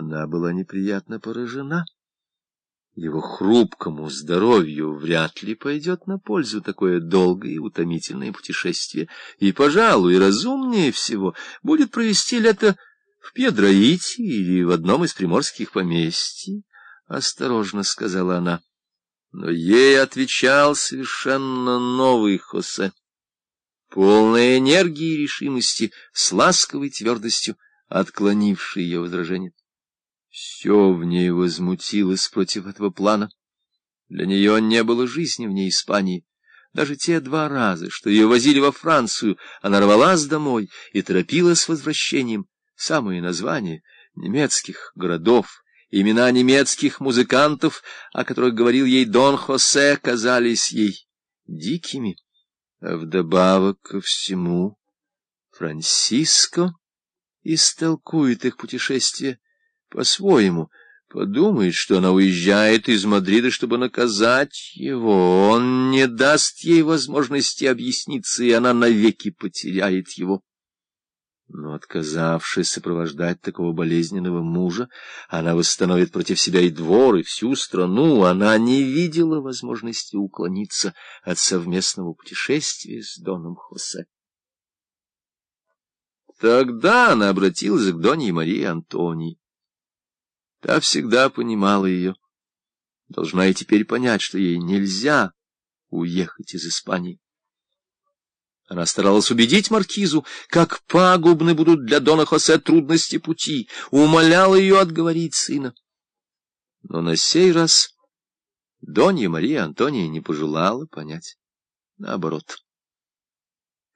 Она была неприятно поражена. Его хрупкому здоровью вряд ли пойдет на пользу такое долгое и утомительное путешествие, и, пожалуй, разумнее всего будет провести лето в Пьедроите или в одном из приморских поместий, — осторожно сказала она. Но ей отвечал совершенно новый Хосе, полный энергии и решимости, с ласковой твердостью, отклонивший ее возражение. Все в ней возмутилось против этого плана. Для нее не было жизни вне Испании. Даже те два раза, что ее возили во Францию, она рвалась домой и торопилась с возвращением. Самые названия немецких городов, имена немецких музыкантов, о которых говорил ей Дон Хосе, казались ей дикими. А вдобавок ко всему Франциско истолкует их путешествие по-своему, подумает, что она уезжает из Мадрида, чтобы наказать его. Он не даст ей возможности объясниться, и она навеки потеряет его. Но, отказавшись сопровождать такого болезненного мужа, она восстановит против себя и двор, и всю страну. Она не видела возможности уклониться от совместного путешествия с Доном Хосе. Тогда она обратилась к Доне Марии Антонии. Та всегда понимала ее. Должна и теперь понять, что ей нельзя уехать из Испании. Она старалась убедить маркизу, как пагубны будут для Дона Хосе трудности пути, умоляла ее отговорить сына. Но на сей раз Донья Мария Антония не пожелала понять. Наоборот.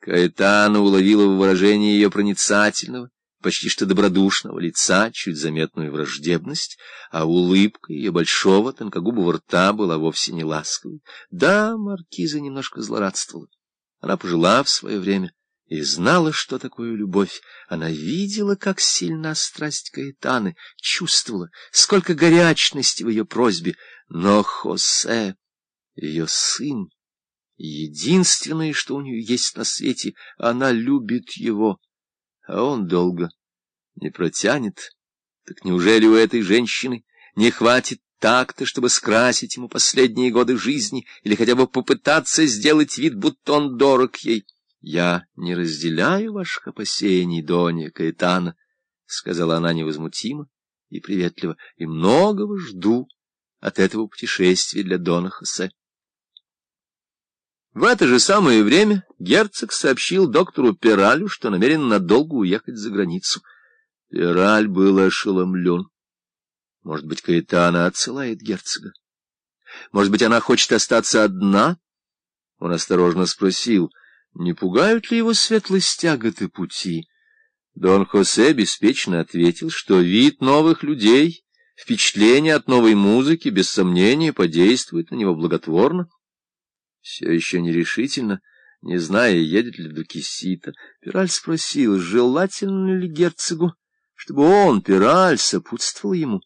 Каэтана уловила в выражении ее проницательного, почти что добродушного лица чуть заметную враждебность, а улыбка ее большого тонкогубого рта была вовсе не ласковой. Да, маркиза немножко злорадствовала. Она пожила в свое время и знала, что такое любовь. Она видела, как сильна страсть Каэтаны, чувствовала, сколько горячности в ее просьбе. Но Хосе, ее сын, единственное, что у нее есть на свете, она любит его а он долго не протянет. Так неужели у этой женщины не хватит так-то, чтобы скрасить ему последние годы жизни или хотя бы попытаться сделать вид, будто он дорог ей? Я не разделяю ваших опасений, Донья Каэтана, — сказала она невозмутимо и приветливо, — и многого жду от этого путешествия для Дона Хосе. В это же самое время герцог сообщил доктору Пиралю, что намерен надолго уехать за границу. Пираль был ошеломлен. Может быть, Каэтана отсылает герцога? Может быть, она хочет остаться одна? Он осторожно спросил, не пугают ли его светлость тяготы пути? Дон Хосе беспечно ответил, что вид новых людей, впечатление от новой музыки, без сомнения, подействует на него благотворно. Все еще нерешительно, не зная, едет ли до Кисита, Пираль спросил, желательно ли герцогу, чтобы он, Пираль, сопутствовал ему.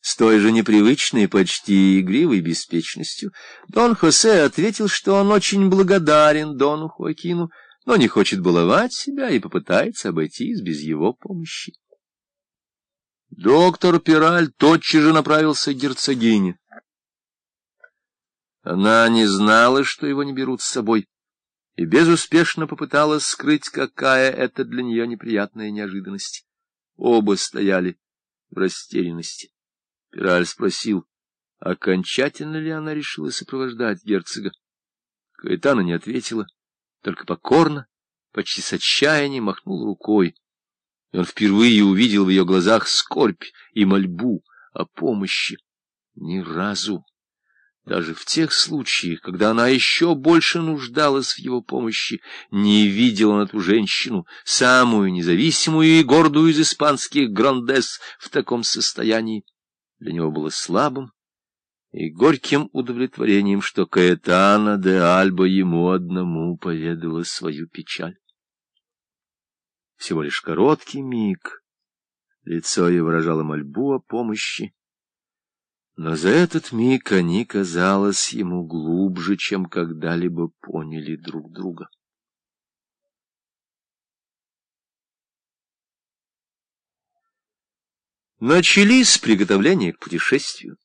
С той же непривычной, почти игривой беспечностью Дон Хосе ответил, что он очень благодарен Дону Хуакину, но не хочет баловать себя и попытается обойтись без его помощи. Доктор Пираль тотчас же направился к герцогине. Она не знала, что его не берут с собой, и безуспешно попыталась скрыть, какая это для нее неприятная неожиданность. Оба стояли в растерянности. Пираль спросил, окончательно ли она решила сопровождать герцога. Каэтана не ответила, только покорно, почти с отчаянием махнул рукой. И он впервые увидел в ее глазах скорбь и мольбу о помощи. Ни разу даже в тех случаях, когда она еще больше нуждалась в его помощи, не видел он эту женщину, самую независимую и гордую из испанских грандес, в таком состоянии. Для него было слабым и горьким удовлетворением, что Каэтана де Альба ему одному поведала свою печаль. Всего лишь короткий миг. Лицо ее выражало мольбу о помощи, но за этот миг они, казалось, ему глубже, чем когда-либо поняли друг друга. Начались приготовления к путешествию.